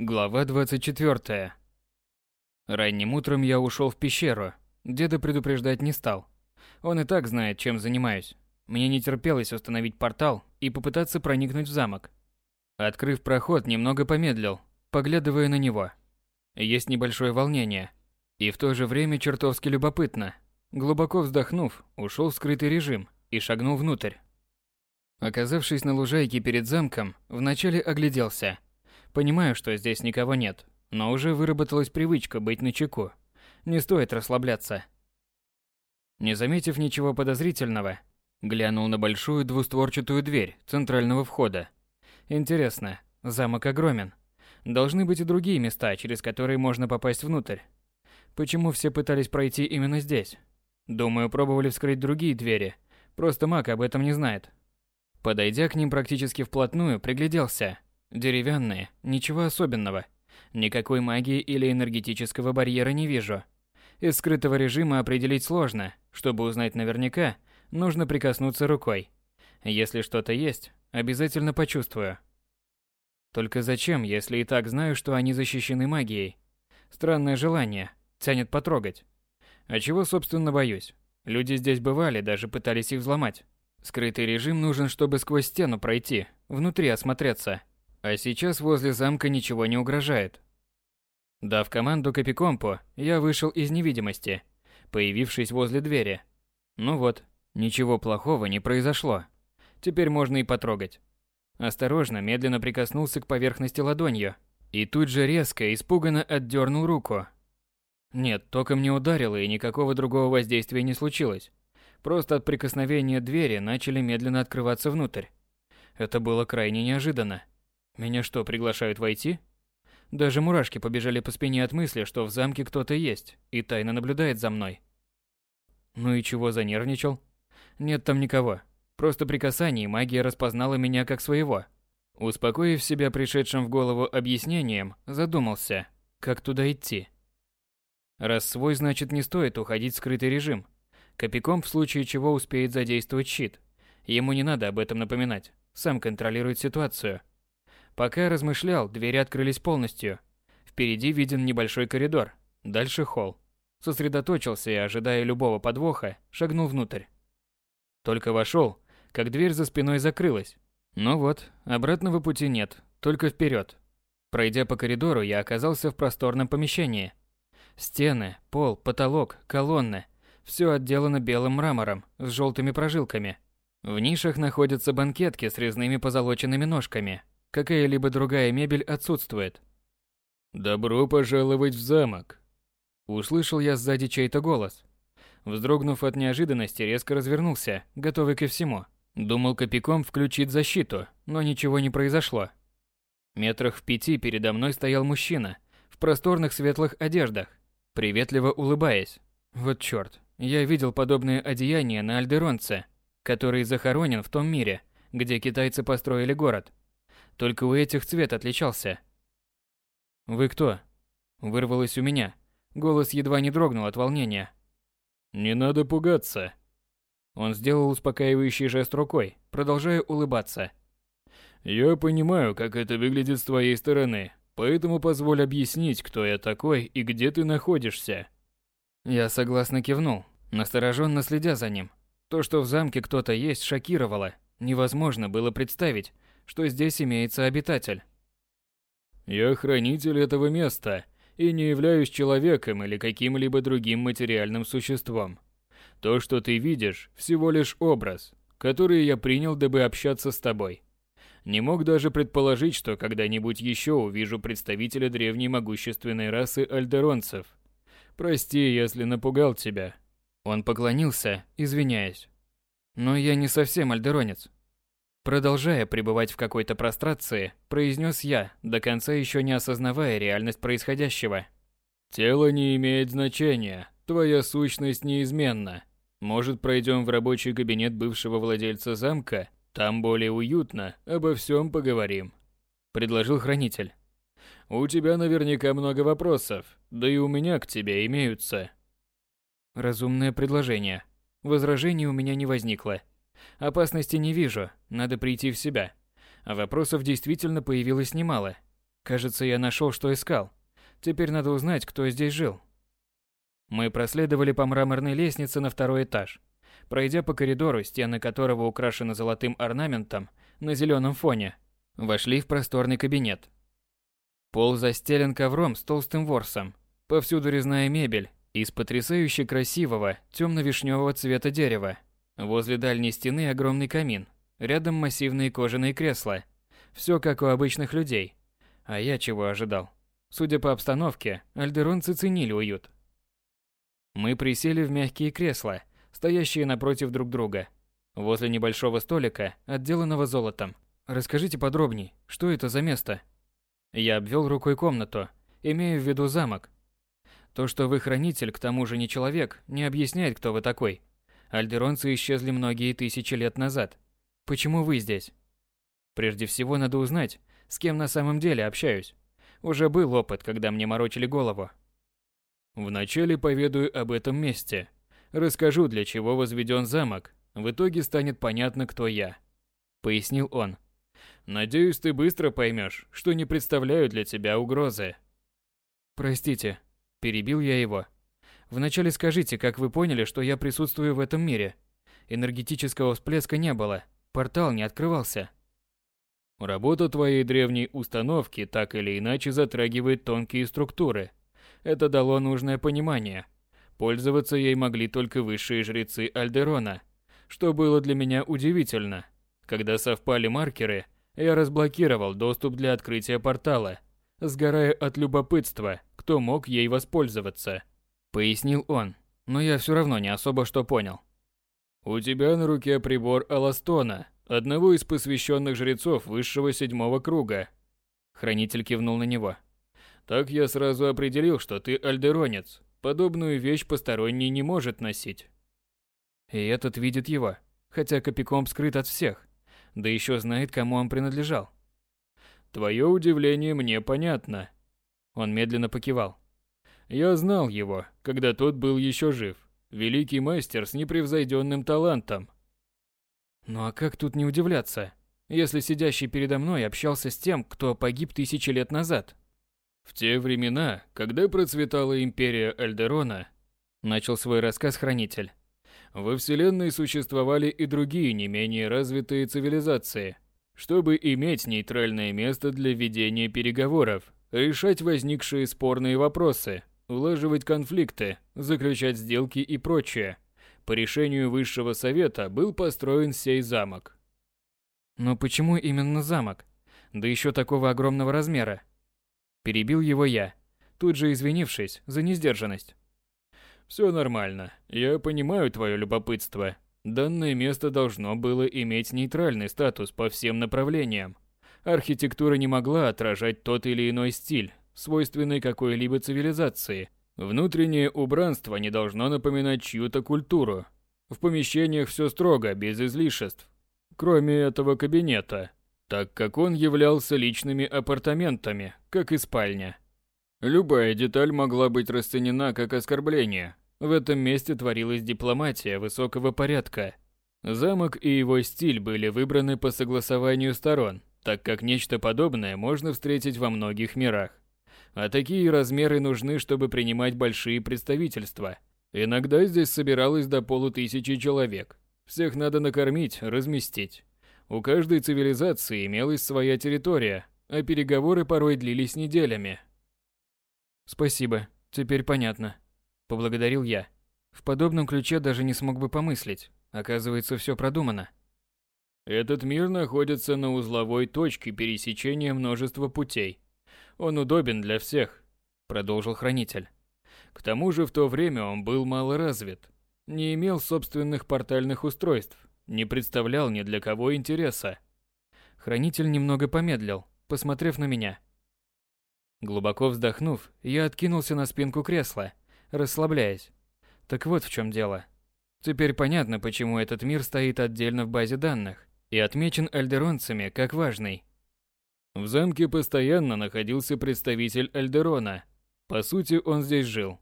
Глава 24. Ранним утром я ушел в пещеру. Деда предупреждать не стал. Он и так знает, чем занимаюсь. Мне не терпелось установить портал и попытаться проникнуть в замок. Открыв проход, немного помедлил, поглядывая на него. Есть небольшое волнение. И в то же время чертовски любопытно. Глубоко вздохнув, ушел в скрытый режим и шагнул внутрь. Оказавшись на лужайке перед замком, вначале огляделся – Понимаю, что здесь никого нет, но уже выработалась привычка быть начеку. Не стоит расслабляться. Не заметив ничего подозрительного, глянул на большую двустворчатую дверь центрального входа. Интересно, замок огромен. Должны быть и другие места, через которые можно попасть внутрь. Почему все пытались пройти именно здесь? Думаю, пробовали вскрыть другие двери. Просто маг об этом не знает. Подойдя к ним практически вплотную, пригляделся. Деревянные, ничего особенного. Никакой магии или энергетического барьера не вижу. Из скрытого режима определить сложно. Чтобы узнать наверняка, нужно прикоснуться рукой. Если что-то есть, обязательно почувствую. Только зачем, если и так знаю, что они защищены магией? Странное желание, тянет потрогать. А чего, собственно, боюсь? Люди здесь бывали, даже пытались их взломать. Скрытый режим нужен, чтобы сквозь стену пройти, внутри осмотреться. А сейчас возле замка ничего не угрожает. Дав команду Капикомпу, я вышел из невидимости, появившись возле двери. Ну вот, ничего плохого не произошло. Теперь можно и потрогать. Осторожно, медленно прикоснулся к поверхности ладонью. И тут же резко, испуганно отдернул руку. Нет, током не ударило и никакого другого воздействия не случилось. Просто от прикосновения двери начали медленно открываться внутрь. Это было крайне неожиданно. Меня что, приглашают войти? Даже мурашки побежали по спине от мысли, что в замке кто-то есть и тайно наблюдает за мной. Ну и чего занервничал? Нет там никого. Просто при касании магия распознала меня как своего. Успокоив себя пришедшим в голову объяснением, задумался, как туда идти. Раз свой, значит не стоит уходить в скрытый режим. Копиком в случае чего успеет задействовать щит. Ему не надо об этом напоминать. Сам контролирует ситуацию. Пока размышлял, двери открылись полностью. Впереди виден небольшой коридор, дальше холл. Сосредоточился и, ожидая любого подвоха, шагнул внутрь. Только вошел, как дверь за спиной закрылась. Ну вот, обратного пути нет, только вперед. Пройдя по коридору, я оказался в просторном помещении. Стены, пол, потолок, колонны – все отделано белым мрамором с желтыми прожилками. В нишах находятся банкетки с резными позолоченными ножками – Какая-либо другая мебель отсутствует. «Добро пожаловать в замок!» Услышал я сзади чей-то голос. Вздрогнув от неожиданности, резко развернулся, готовый ко всему. Думал копиком включить защиту, но ничего не произошло. Метрах в пяти передо мной стоял мужчина, в просторных светлых одеждах, приветливо улыбаясь. Вот чёрт, я видел подобное одеяние на Альдеронце, который захоронен в том мире, где китайцы построили город. Только у этих цвет отличался. «Вы кто?» Вырвалось у меня. Голос едва не дрогнул от волнения. «Не надо пугаться». Он сделал успокаивающий жест рукой, продолжая улыбаться. «Я понимаю, как это выглядит с твоей стороны, поэтому позволь объяснить, кто я такой и где ты находишься». Я согласно кивнул, настороженно следя за ним. То, что в замке кто-то есть, шокировало. Невозможно было представить, что здесь имеется обитатель. Я хранитель этого места и не являюсь человеком или каким-либо другим материальным существом. То, что ты видишь, всего лишь образ, который я принял, дабы общаться с тобой. Не мог даже предположить, что когда-нибудь еще увижу представителя древней могущественной расы альдеронцев. Прости, если напугал тебя. Он поклонился, извиняясь. Но я не совсем альдеронец. Продолжая пребывать в какой-то прострации, произнес я, до конца еще не осознавая реальность происходящего. «Тело не имеет значения, твоя сущность неизменна. Может, пройдем в рабочий кабинет бывшего владельца замка? Там более уютно, обо всем поговорим», – предложил хранитель. «У тебя наверняка много вопросов, да и у меня к тебе имеются». Разумное предложение. Возражений у меня не возникло. Опасности не вижу, надо прийти в себя. А вопросов действительно появилось немало. Кажется, я нашел, что искал. Теперь надо узнать, кто здесь жил. Мы проследовали по мраморной лестнице на второй этаж. Пройдя по коридору, стены которого украшены золотым орнаментом на зеленом фоне, вошли в просторный кабинет. Пол застелен ковром с толстым ворсом. Повсюду резная мебель из потрясающе красивого темно-вишневого цвета дерева. Возле дальней стены огромный камин. Рядом массивные кожаные кресла. Все как у обычных людей. А я чего ожидал? Судя по обстановке, альдеронцы ценили уют. Мы присели в мягкие кресла, стоящие напротив друг друга, возле небольшого столика, отделанного золотом. Расскажите подробней, что это за место? Я обвел рукой комнату, имея в виду замок. То, что вы хранитель, к тому же не человек, не объясняет, кто вы такой. Альдеронцы исчезли многие тысячи лет назад. Почему вы здесь? Прежде всего надо узнать, с кем на самом деле общаюсь. Уже был опыт, когда мне морочили голову. Вначале поведаю об этом месте. Расскажу, для чего возведен замок. В итоге станет понятно, кто я. Пояснил он. Надеюсь, ты быстро поймешь, что не представляю для тебя угрозы. Простите, перебил я его. Вначале скажите, как вы поняли, что я присутствую в этом мире? Энергетического всплеска не было, портал не открывался. Работа твоей древней установки так или иначе затрагивает тонкие структуры, это дало нужное понимание. Пользоваться ей могли только высшие жрецы Альдерона, что было для меня удивительно. Когда совпали маркеры, я разблокировал доступ для открытия портала, сгорая от любопытства, кто мог ей воспользоваться. Пояснил он, но я все равно не особо что понял. У тебя на руке прибор Аластона, одного из посвященных жрецов высшего седьмого круга. Хранитель кивнул на него. Так я сразу определил, что ты альдеронец. Подобную вещь посторонний не может носить. И этот видит его, хотя Копиком скрыт от всех, да еще знает, кому он принадлежал. Твое удивление мне понятно. Он медленно покивал. Я знал его, когда тот был еще жив. Великий мастер с непревзойденным талантом. Ну а как тут не удивляться, если сидящий передо мной общался с тем, кто погиб тысячи лет назад? В те времена, когда процветала империя Эльдерона, начал свой рассказ хранитель. Во Вселенной существовали и другие не менее развитые цивилизации. Чтобы иметь нейтральное место для ведения переговоров, решать возникшие спорные вопросы, улаживать конфликты, заключать сделки и прочее, по решению Высшего Совета был построен сей замок. Но почему именно замок? Да еще такого огромного размера. Перебил его я, тут же извинившись за несдержанность. Все нормально. Я понимаю твое любопытство. Данное место должно было иметь нейтральный статус по всем направлениям. Архитектура не могла отражать тот или иной стиль, свойственный какой-либо цивилизации. Внутреннее убранство не должно напоминать чью-то культуру. В помещениях все строго, без излишеств. Кроме этого кабинета, так как он являлся личными апартаментами, как и спальня. Любая деталь могла быть расценена как оскорбление. В этом месте творилась дипломатия высокого порядка. Замок и его стиль были выбраны по согласованию сторон, так как нечто подобное можно встретить во многих мирах. А такие размеры нужны, чтобы принимать большие представительства. Иногда здесь собиралось до полутысячи человек. Всех надо накормить, разместить. У каждой цивилизации имелась своя территория, а переговоры порой длились неделями. «Спасибо, теперь понятно», – поблагодарил я. В подобном ключе даже не смог бы помыслить. Оказывается, все продумано. Этот мир находится на узловой точке пересечения множества путей. Он удобен для всех, продолжил хранитель. К тому же в то время он был мало развит, не имел собственных портальных устройств, не представлял ни для кого интереса. Хранитель немного помедлил, посмотрев на меня. Глубоко вздохнув, я откинулся на спинку кресла, расслабляясь. Так вот в чем дело. Теперь понятно, почему этот мир стоит отдельно в базе данных и отмечен альдеронцами как важный. В замке постоянно находился представитель Альдерона. По сути, он здесь жил.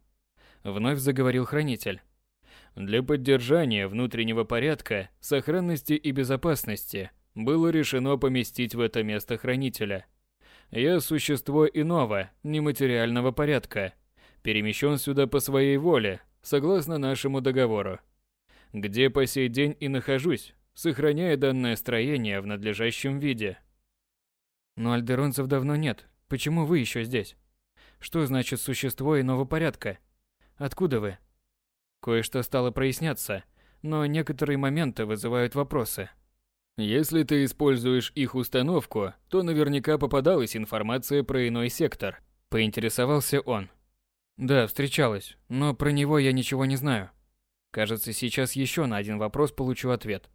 Вновь заговорил хранитель. Для поддержания внутреннего порядка, сохранности и безопасности было решено поместить в это место хранителя. Я существо иного, нематериального порядка. Перемещен сюда по своей воле, согласно нашему договору. Где по сей день и нахожусь, сохраняя данное строение в надлежащем виде. Но альдеронцев давно нет. Почему вы еще здесь? Что значит существо иного порядка? Откуда вы? Кое-что стало проясняться, но некоторые моменты вызывают вопросы. Если ты используешь их установку, то наверняка попадалась информация про иной сектор. Поинтересовался он. Да, встречалась, но про него я ничего не знаю. Кажется, сейчас еще на один вопрос получу ответ.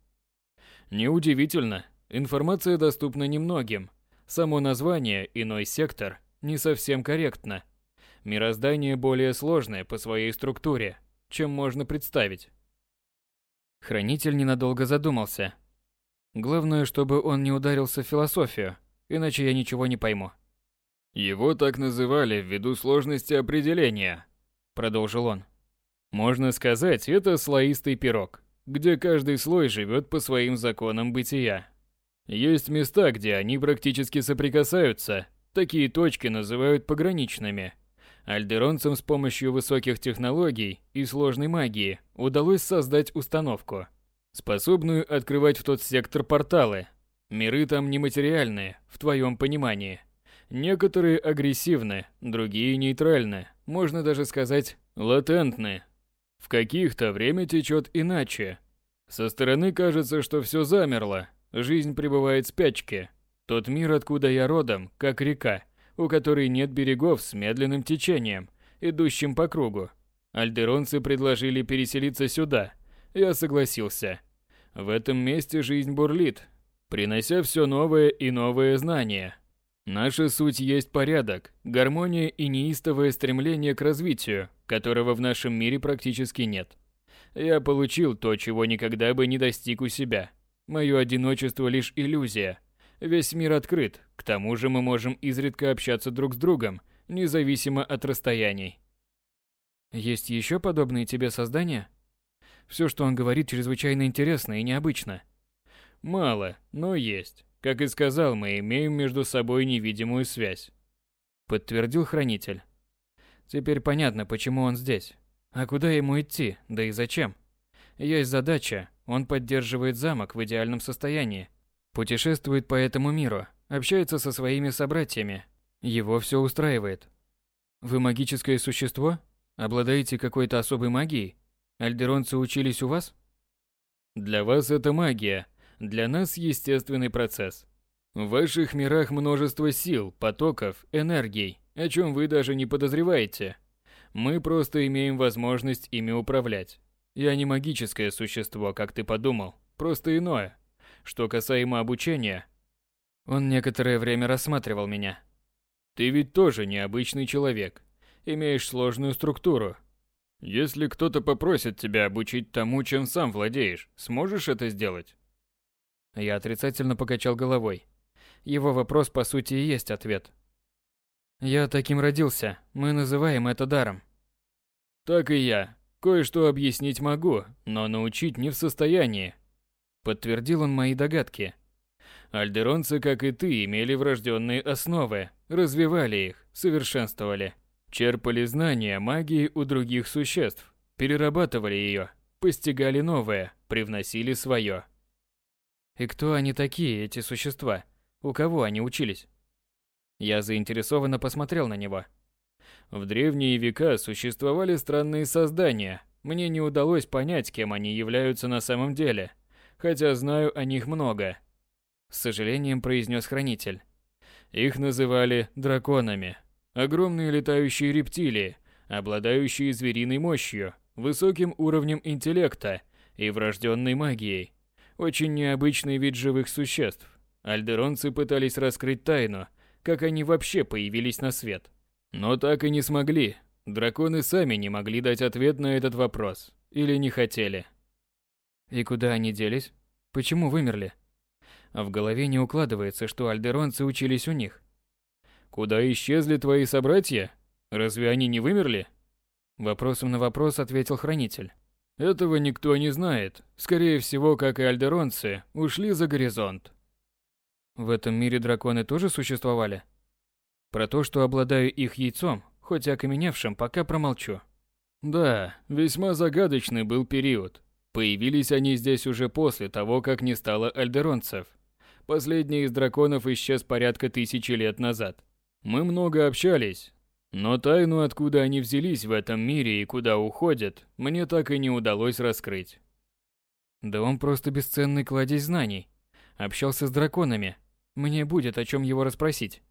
Неудивительно. Информация доступна немногим. Само название «иной сектор» не совсем корректно. Мироздание более сложное по своей структуре, чем можно представить. Хранитель ненадолго задумался, Главное, чтобы он не ударился в философию, иначе я ничего не пойму. Его так называли ввиду сложности определения, продолжил он. Можно сказать, это слоистый пирог, где каждый слой живет по своим законам бытия. Есть места, где они практически соприкасаются. Такие точки называют пограничными. Альдеронцам с помощью высоких технологий и сложной магии удалось создать установку – способную открывать в тот сектор порталы. Миры там нематериальные, в твоем понимании. Некоторые агрессивны, другие нейтральны, можно даже сказать, латентны. В каких-то время течет иначе. Со стороны кажется, что все замерло, жизнь пребывает в спячке. Тот мир, откуда я родом, как река, у которой нет берегов с медленным течением, идущим по кругу. Альдеронцы предложили переселиться сюда – я согласился. В этом месте жизнь бурлит, принося все новое и новые знания. Наша суть есть порядок, гармония и неистовое стремление к развитию, которого в нашем мире практически нет. Я получил то, чего никогда бы не достиг у себя. Мое одиночество лишь иллюзия. Весь мир открыт, к тому же мы можем изредка общаться друг с другом, независимо от расстояний. Есть еще подобные тебе создания? Все, что он говорит, чрезвычайно интересно и необычно. Мало, но есть. Как и сказал, мы имеем между собой невидимую связь. Подтвердил хранитель. Теперь понятно, почему он здесь. А куда ему идти, да и зачем? Есть задача, он поддерживает замок в идеальном состоянии. Путешествует по этому миру, общается со своими собратьями. Его все устраивает. Вы магическое существо? Обладаете какой-то особой магией? Альдеронцы учились у вас? Для вас это магия, для нас естественный процесс. В ваших мирах множество сил, потоков, энергий, о чем вы даже не подозреваете. Мы просто имеем возможность ими управлять. Я не магическое существо, как ты подумал, просто иное. Что касаемо обучения, он некоторое время рассматривал меня. Ты ведь тоже необычный человек. Имеешь сложную структуру, если кто-то попросит тебя обучить тому, чем сам владеешь, сможешь это сделать? Я отрицательно покачал головой. Его вопрос по сути и есть ответ. Я таким родился, мы называем это даром. Так и я. Кое-что объяснить могу, но научить не в состоянии. Подтвердил он мои догадки. Альдеронцы, как и ты, имели врожденные основы, развивали их, совершенствовали. Черпали знания магии у других существ, перерабатывали ее, постигали новое, привносили свое. И кто они такие, эти существа? У кого они учились? Я заинтересованно посмотрел на него. В древние века существовали странные создания. Мне не удалось понять, кем они являются на самом деле, хотя знаю о них много. С сожалением произнес хранитель. Их называли драконами. Огромные летающие рептилии, обладающие звериной мощью, высоким уровнем интеллекта и врожденной магией. Очень необычный вид живых существ. Альдеронцы пытались раскрыть тайну, как они вообще появились на свет. Но так и не смогли. Драконы сами не могли дать ответ на этот вопрос. Или не хотели. И куда они делись? Почему вымерли? В голове не укладывается, что альдеронцы учились у них. Куда исчезли твои собратья? Разве они не вымерли? Вопросом на вопрос ответил хранитель. Этого никто не знает. Скорее всего, как и альдеронцы, ушли за горизонт. В этом мире драконы тоже существовали? Про то, что обладаю их яйцом, хоть и окаменевшим, пока промолчу. Да, весьма загадочный был период. Появились они здесь уже после того, как не стало альдеронцев. Последний из драконов исчез порядка тысячи лет назад. Мы много общались, но тайну, откуда они взялись в этом мире и куда уходят, мне так и не удалось раскрыть. Да он просто бесценный кладезь знаний. Общался с драконами. Мне будет о чем его расспросить.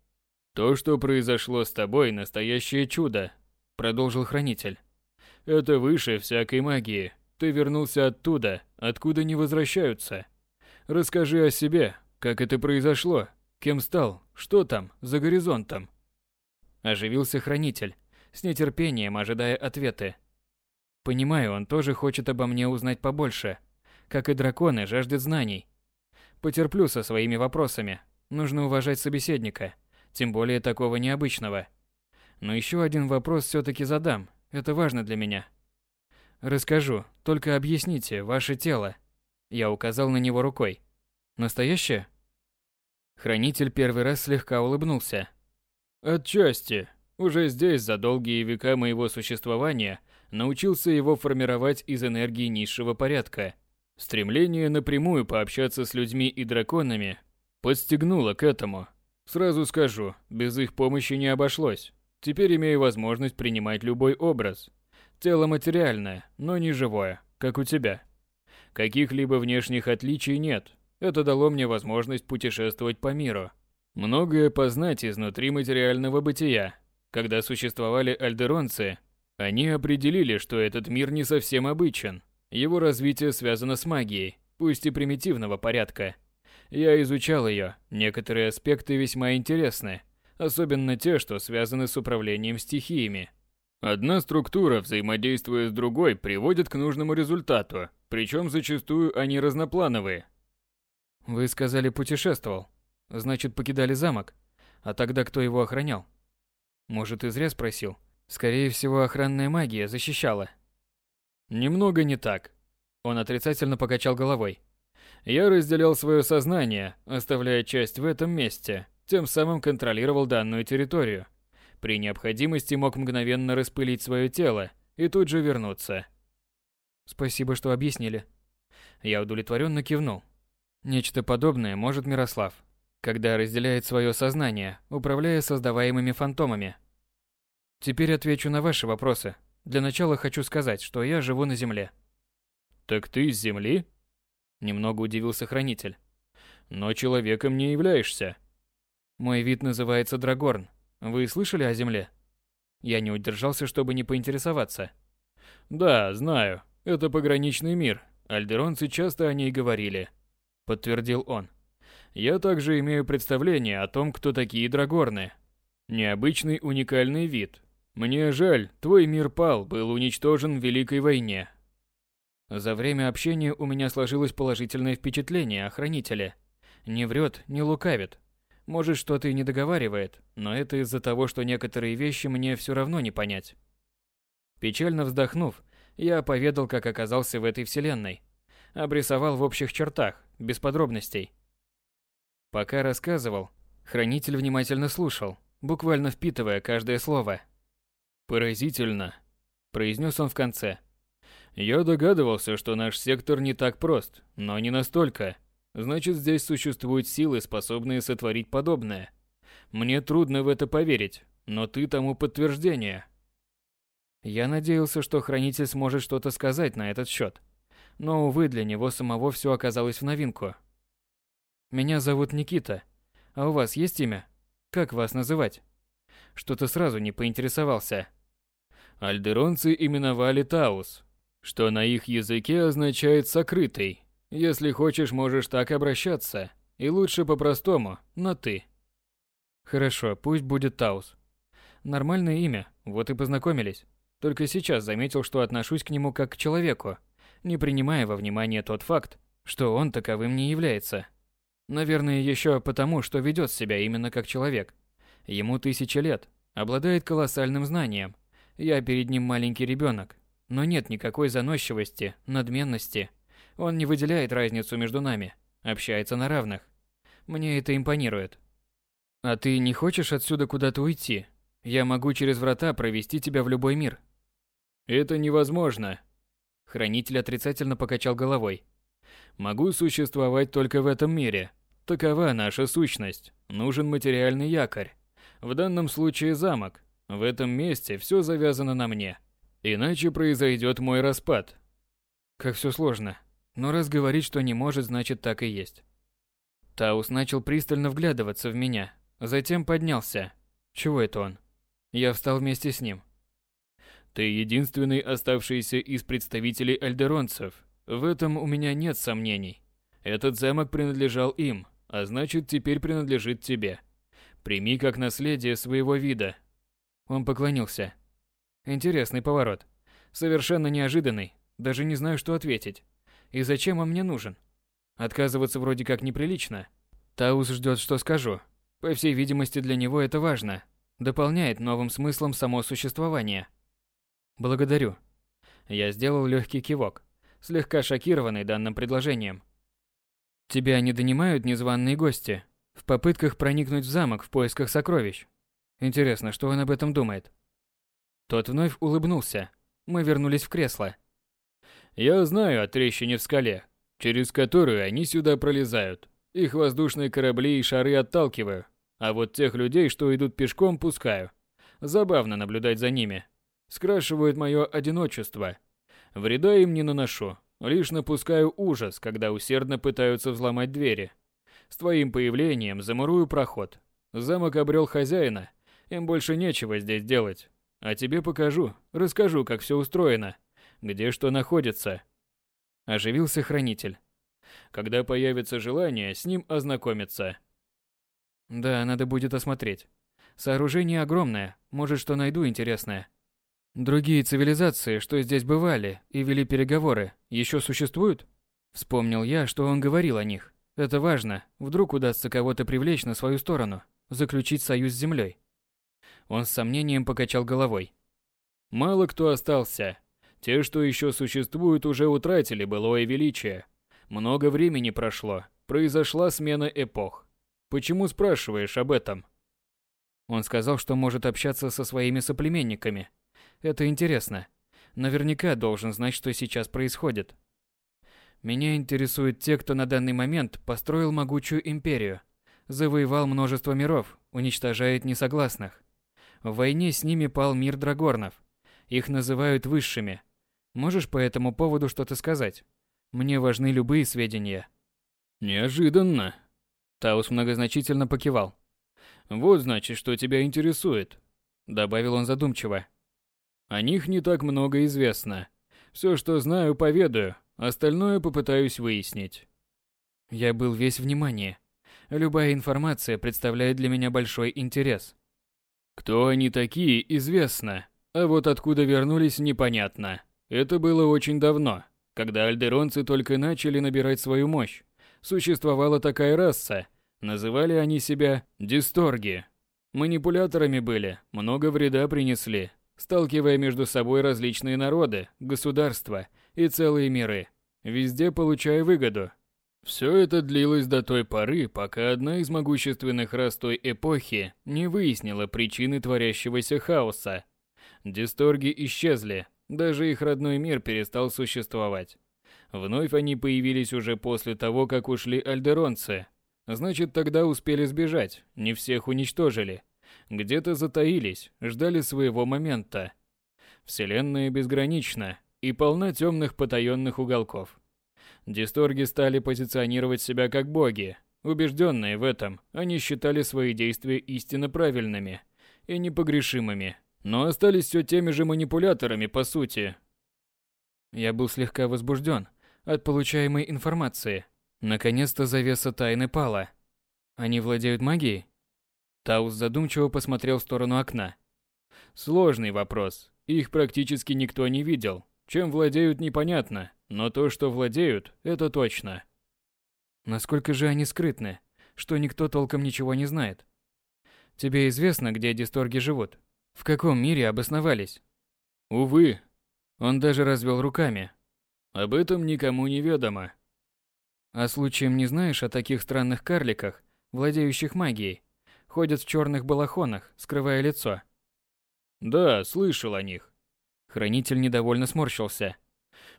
То, что произошло с тобой, настоящее чудо, продолжил хранитель. Это выше всякой магии. Ты вернулся оттуда, откуда не возвращаются. Расскажи о себе, как это произошло, кем стал, что там, за горизонтом. Оживился хранитель, с нетерпением ожидая ответы. Понимаю, он тоже хочет обо мне узнать побольше. Как и драконы, жаждет знаний. Потерплю со своими вопросами. Нужно уважать собеседника, тем более такого необычного. Но еще один вопрос все-таки задам, это важно для меня. Расскажу, только объясните, ваше тело. Я указал на него рукой. Настоящее? Хранитель первый раз слегка улыбнулся. Отчасти. Уже здесь за долгие века моего существования научился его формировать из энергии низшего порядка. Стремление напрямую пообщаться с людьми и драконами подстегнуло к этому. Сразу скажу, без их помощи не обошлось. Теперь имею возможность принимать любой образ. Тело материальное, но не живое, как у тебя. Каких-либо внешних отличий нет. Это дало мне возможность путешествовать по миру. Многое познать изнутри материального бытия. Когда существовали альдеронцы, они определили, что этот мир не совсем обычен. Его развитие связано с магией, пусть и примитивного порядка. Я изучал ее, некоторые аспекты весьма интересны, особенно те, что связаны с управлением стихиями. Одна структура, взаимодействуя с другой, приводит к нужному результату, причем зачастую они разноплановые. Вы сказали путешествовал. Значит, покидали замок. А тогда кто его охранял? Может, и зря спросил. Скорее всего, охранная магия защищала. Немного не так. Он отрицательно покачал головой. Я разделял свое сознание, оставляя часть в этом месте, тем самым контролировал данную территорию. При необходимости мог мгновенно распылить свое тело и тут же вернуться. Спасибо, что объяснили. Я удовлетворенно кивнул. Нечто подобное может Мирослав, когда разделяет свое сознание, управляя создаваемыми фантомами. Теперь отвечу на ваши вопросы. Для начала хочу сказать, что я живу на Земле. Так ты с Земли? Немного удивился хранитель. Но человеком не являешься. Мой вид называется Драгорн. Вы слышали о Земле? Я не удержался, чтобы не поинтересоваться. Да, знаю. Это пограничный мир. Альдеронцы часто о ней говорили. Подтвердил он. Я также имею представление о том, кто такие драгорны. Необычный уникальный вид, мне жаль, твой мир пал, был уничтожен в Великой войне. За время общения у меня сложилось положительное впечатление о хранителе. Не врет, не лукавит. Может, что-то и не договаривает, но это из-за того, что некоторые вещи мне все равно не понять. Печально вздохнув, я поведал, как оказался в этой вселенной. Обрисовал в общих чертах, без подробностей. Пока рассказывал, хранитель внимательно слушал, буквально впитывая каждое слово – «Поразительно», – произнес он в конце. «Я догадывался, что наш сектор не так прост, но не настолько. Значит, здесь существуют силы, способные сотворить подобное. Мне трудно в это поверить, но ты тому подтверждение». Я надеялся, что Хранитель сможет что-то сказать на этот счет. Но, увы, для него самого все оказалось в новинку. «Меня зовут Никита. А у вас есть имя? Как вас называть?» Что-то сразу не поинтересовался. Альдеронцы именовали Таус, что на их языке означает «сокрытый». Если хочешь, можешь так обращаться. И лучше по-простому, на «ты». Хорошо, пусть будет Таус. Нормальное имя, вот и познакомились. Только сейчас заметил, что отношусь к нему как к человеку, не принимая во внимание тот факт, что он таковым не является. Наверное, еще потому, что ведет себя именно как человек. Ему тысяча лет, обладает колоссальным знанием, я перед ним маленький ребенок, но нет никакой заносчивости, надменности. Он не выделяет разницу между нами, общается на равных. Мне это импонирует. А ты не хочешь отсюда куда-то уйти? Я могу через врата провести тебя в любой мир. Это невозможно. Хранитель отрицательно покачал головой. Могу существовать только в этом мире. Такова наша сущность. Нужен материальный якорь. В данном случае замок. В этом месте все завязано на мне. Иначе произойдет мой распад. Как все сложно. Но раз говорит, что не может, значит так и есть. Таус начал пристально вглядываться в меня, затем поднялся. Чего это он? Я встал вместе с ним. Ты единственный оставшийся из представителей альдеронцев. В этом у меня нет сомнений. Этот замок принадлежал им, а значит, теперь принадлежит тебе. Прими как наследие своего вида. Он поклонился. Интересный поворот. Совершенно неожиданный. Даже не знаю, что ответить. И зачем он мне нужен? Отказываться вроде как неприлично. Таус ждет, что скажу. По всей видимости, для него это важно. Дополняет новым смыслом само существование. Благодарю. Я сделал легкий кивок, слегка шокированный данным предложением. Тебя не донимают незваные гости в попытках проникнуть в замок в поисках сокровищ? Интересно, что он об этом думает? Тот вновь улыбнулся. Мы вернулись в кресло. Я знаю о трещине в скале, через которую они сюда пролезают. Их воздушные корабли и шары отталкиваю, а вот тех людей, что идут пешком, пускаю. Забавно наблюдать за ними. Скрашивают мое одиночество. Вреда им не наношу, лишь напускаю ужас, когда усердно пытаются взломать двери. С твоим появлением замурую проход. Замок обрел хозяина, им больше нечего здесь делать. А тебе покажу, расскажу, как все устроено где что находится. Оживился хранитель. Когда появится желание, с ним ознакомиться. Да, надо будет осмотреть. Сооружение огромное, может, что найду интересное. Другие цивилизации, что здесь бывали и вели переговоры, еще существуют? Вспомнил я, что он говорил о них. Это важно, вдруг удастся кого-то привлечь на свою сторону, заключить союз с Землей. Он с сомнением покачал головой. Мало кто остался, те, что еще существуют, уже утратили былое величие. Много времени прошло, произошла смена эпох. Почему спрашиваешь об этом? Он сказал, что может общаться со своими соплеменниками. Это интересно. Наверняка должен знать, что сейчас происходит. Меня интересуют те, кто на данный момент построил могучую империю, завоевал множество миров, уничтожает несогласных. В войне с ними пал мир драгорнов. Их называют высшими, Можешь по этому поводу что-то сказать? Мне важны любые сведения. Неожиданно. Таус многозначительно покивал. Вот значит, что тебя интересует, добавил он задумчиво. О них не так много известно. Все, что знаю, поведаю, остальное попытаюсь выяснить. Я был весь внимание. Любая информация представляет для меня большой интерес. Кто они такие, известно, а вот откуда вернулись, непонятно. Это было очень давно, когда альдеронцы только начали набирать свою мощь. Существовала такая раса, называли они себя дисторги. Манипуляторами были, много вреда принесли, сталкивая между собой различные народы, государства и целые миры, везде получая выгоду. Все это длилось до той поры, пока одна из могущественных рас той эпохи не выяснила причины творящегося хаоса. Дисторги исчезли, даже их родной мир перестал существовать. Вновь они появились уже после того, как ушли альдеронцы. Значит, тогда успели сбежать, не всех уничтожили. Где-то затаились, ждали своего момента. Вселенная безгранична и полна темных потаенных уголков. Дисторги стали позиционировать себя как боги. Убежденные в этом, они считали свои действия истинно правильными и непогрешимыми но остались все теми же манипуляторами по сути. Я был слегка возбужден от получаемой информации. Наконец-то завеса тайны пала. Они владеют магией? Таус задумчиво посмотрел в сторону окна. Сложный вопрос. Их практически никто не видел. Чем владеют, непонятно, но то, что владеют, это точно. Насколько же они скрытны, что никто толком ничего не знает? Тебе известно, где дисторги живут? В каком мире обосновались? Увы. Он даже развел руками. Об этом никому не ведомо. А случаем не знаешь о таких странных карликах, владеющих магией? ходят в черных балахонах, скрывая лицо. Да, слышал о них. Хранитель недовольно сморщился.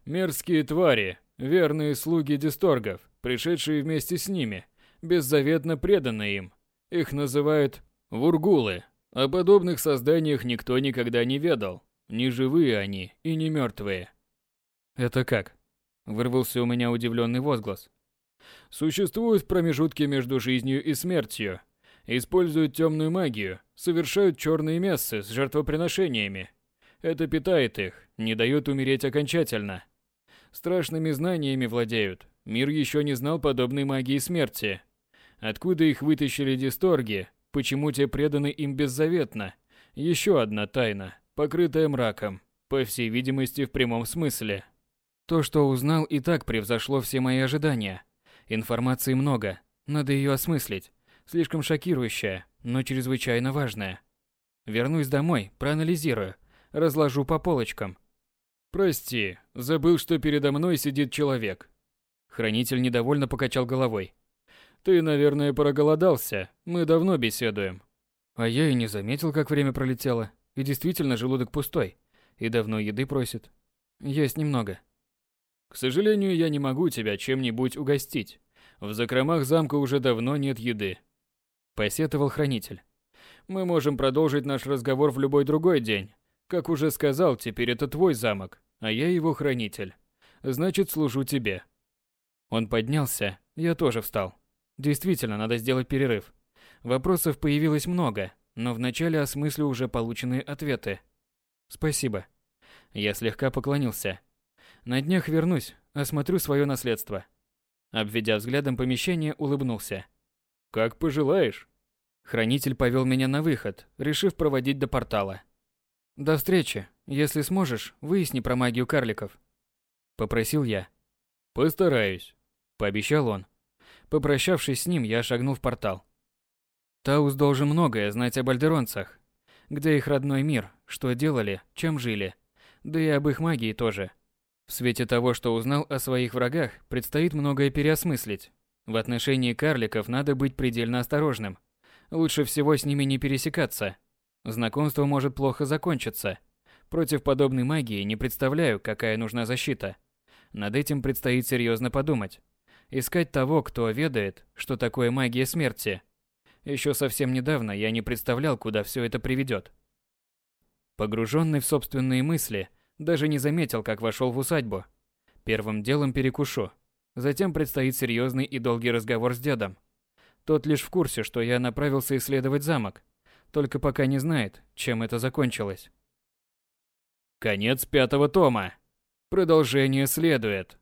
Мерзкие твари, верные слуги дисторгов, пришедшие вместе с ними, беззаветно преданные им. Их называют вургулы. О подобных созданиях никто никогда не ведал. Не живые они и не мертвые. Это как? Вырвался у меня удивленный возглас. Существуют промежутки между жизнью и смертью. Используют темную магию, совершают черные мессы с жертвоприношениями. Это питает их, не дает умереть окончательно. Страшными знаниями владеют. Мир еще не знал подобной магии смерти. Откуда их вытащили дисторги, почему те преданы им беззаветно? Еще одна тайна, покрытая мраком, по всей видимости в прямом смысле. То, что узнал, и так превзошло все мои ожидания. Информации много, надо ее осмыслить. Слишком шокирующая, но чрезвычайно важная. Вернусь домой, проанализирую, разложу по полочкам. Прости, забыл, что передо мной сидит человек. Хранитель недовольно покачал головой. Ты, наверное, проголодался. Мы давно беседуем. А я и не заметил, как время пролетело. И действительно, желудок пустой. И давно еды просит. Есть немного. К сожалению, я не могу тебя чем-нибудь угостить. В закромах замка уже давно нет еды. Посетовал хранитель. Мы можем продолжить наш разговор в любой другой день. Как уже сказал, теперь это твой замок, а я его хранитель. Значит, служу тебе. Он поднялся, я тоже встал. Действительно, надо сделать перерыв. Вопросов появилось много, но вначале осмыслю уже полученные ответы. Спасибо. Я слегка поклонился. На днях вернусь, осмотрю свое наследство. Обведя взглядом помещение, улыбнулся. Как пожелаешь. Хранитель повел меня на выход, решив проводить до портала. До встречи. Если сможешь, выясни про магию карликов. Попросил я. Постараюсь. Пообещал он. Попрощавшись с ним, я шагнул в портал. Таус должен многое знать об альдеронцах. Где их родной мир, что делали, чем жили. Да и об их магии тоже. В свете того, что узнал о своих врагах, предстоит многое переосмыслить. В отношении карликов надо быть предельно осторожным. Лучше всего с ними не пересекаться. Знакомство может плохо закончиться. Против подобной магии не представляю, какая нужна защита. Над этим предстоит серьезно подумать. Искать того, кто ведает, что такое магия смерти. Еще совсем недавно я не представлял, куда все это приведет. Погруженный в собственные мысли – даже не заметил, как вошел в усадьбу. Первым делом перекушу. Затем предстоит серьезный и долгий разговор с дедом. Тот лишь в курсе, что я направился исследовать замок. Только пока не знает, чем это закончилось. Конец пятого тома. Продолжение следует.